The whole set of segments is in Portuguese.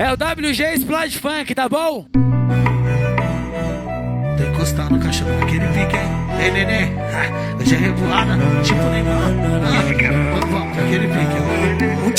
É o WG Splash Funk, tá bom? Tô encostando no cachorro naquele pique, hein? Ei, nenê, hoje é revoada, tipo Neymar. Ah, vamos, aquele pique,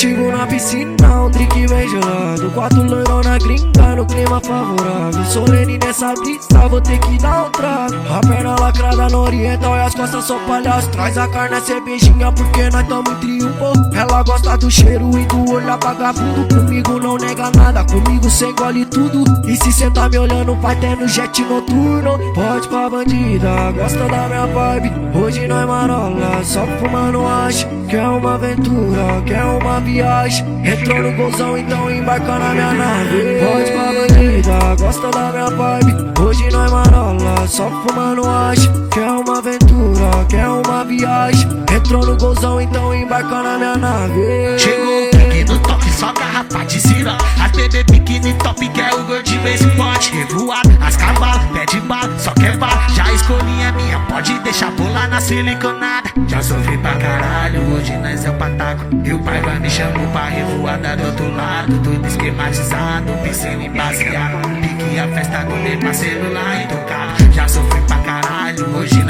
Contigo na piscina, um drink bem gelado. Quatro loirão na gringa, no clima favorável. Solene nessa brisa, vou ter que dar um trago. A perna lacrada no oriental e as costas só palhaço. Traz a carne, a cervejinha, porque nós tamo pô Ela gosta do cheiro e do olhar vagabundo Comigo não nega nada, comigo cê engole tudo. E se cê tá me olhando, vai ter no jet noturno. Pode pra bandida, gosta da minha vibe. Hoje nós marola, só fumando hash Quer uma aventura, quer uma viagem. Entrou no golzão, então embarca na minha nave. Pode pra bandida, gosta da minha vibe. Hoje nós marola, só fumando hash Quer uma aventura, quer uma viagem. Entrou no golzão, então embarca na minha nave. Chegou o pique no top, só garrafa de cira As bebê biquíni top, quer o gordinho bem spot Revoado, as cavalas, pé de bala, só quer bala Já escolhi a minha, pode deixar pular na siliconada Já sofri pra caralho, hoje nós é o pataco. E o pai vai me chamar pra revoada do outro lado. Tudo esquematizado, piscina embaseado Pique a festa do Neymar, celular intocado Já sofri pra caralho, hoje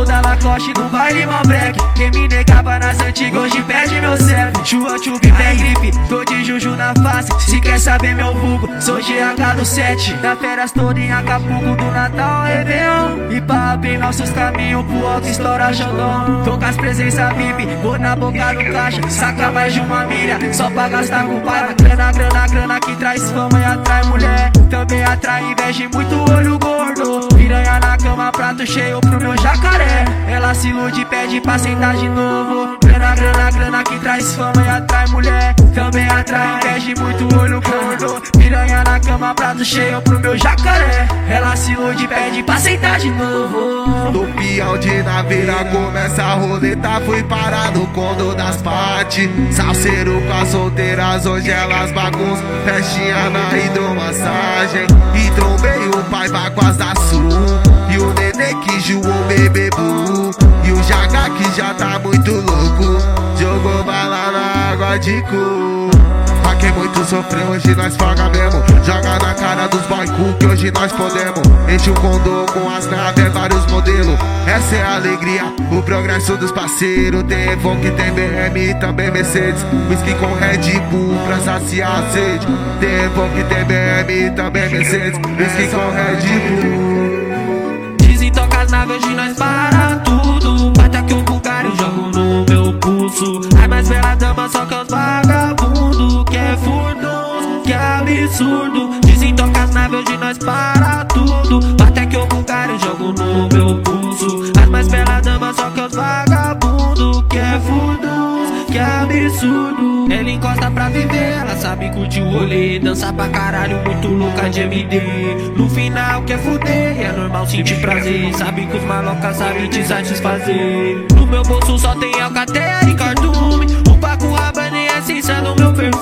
polo da Lacoste no baile Malbrec Quem me negava nas antigas hoje perde meu serve. Chua, chuva pé gripe, tô de juju na face. Se quer saber meu vulgo, sou GH do 7 Da férias toda em Acapulco, do Natal ao Réveillon. E pra abrir nossos caminhos pro alto estoura Xandão. Tô com as presenças VIP, vou na boca do caixa. Saca mais de uma milha, só pra gastar com pai Grana, grana, grana que traz fama e atrai mulher. Também atrai inveja e muito olho gordo. Piranha na cama, prato cheio Ela se ilude, pede pra sentar de novo. Grana, grana, grana que traz fama e atrai mulher. Também atrai inveja e muito olho gordo. Piranha na cama, prato cheio pro meu jacaré. Ela se ilude, pede pra sentar de novo. Do peão de naveira começa a roleta. Fui parado dor das partes. Salseiro com as solteiras Hoje elas bagunçam. Festinha na hidromassagem. E trombei o cu Pra quem muito sofreu, hoje nós paga mesmo. Joga na cara dos cool que hoje nós podemos. Enche o condor com as naves, é vários modelos. Essa é a alegria, o progresso dos parceiros. Tem Evoque, tem BM e também Mercedes. Whisky com Red Bull pra saciar a sede. Tem Evoque, tem BM e também Mercedes. Whisky com Red Bull. Dizem toca as naves, hoje nós para só que os vagabundo Que é furdunço, que é absurdo. Dizem toca as naves, hoje nós para tudo. Bate aqui um lugar eu jogo no meu pulso. As mais bela dama, só que os vagabundo Que é furdunço, que é absurdo. Ela encosta pra viver, ela sabe curtir o rolê. Dança pra caralho, muito louca de MD No final quer fuder, é normal sentir prazer. Sabe que os malocas sabem te satisfazer. No meu bolso só tem alcateia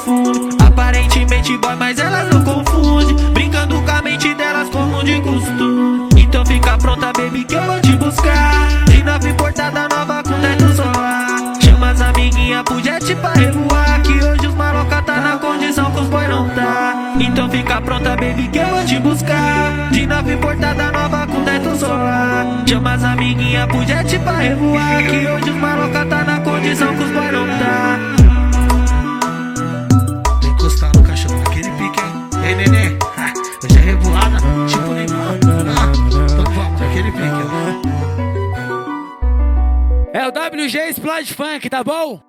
do meu perfume Aparentemente boy, mas elas não confundem. Brincando com a mente delas como de costume. Então fica pronta, baby, que eu vou te buscar. De nave importada nova com teto solar. Chama as amiguinhas pro jet pra revoar Que hoje os maloca tá na condição que os boy não tá. Então fica pronta, baby, que eu vou te buscar. De nave importada nova com teto solar. Chama as amiguinhas pro jet pra revoar Que hoje os maloca tá na condição que os boy não tá Splash Funk, tá bom?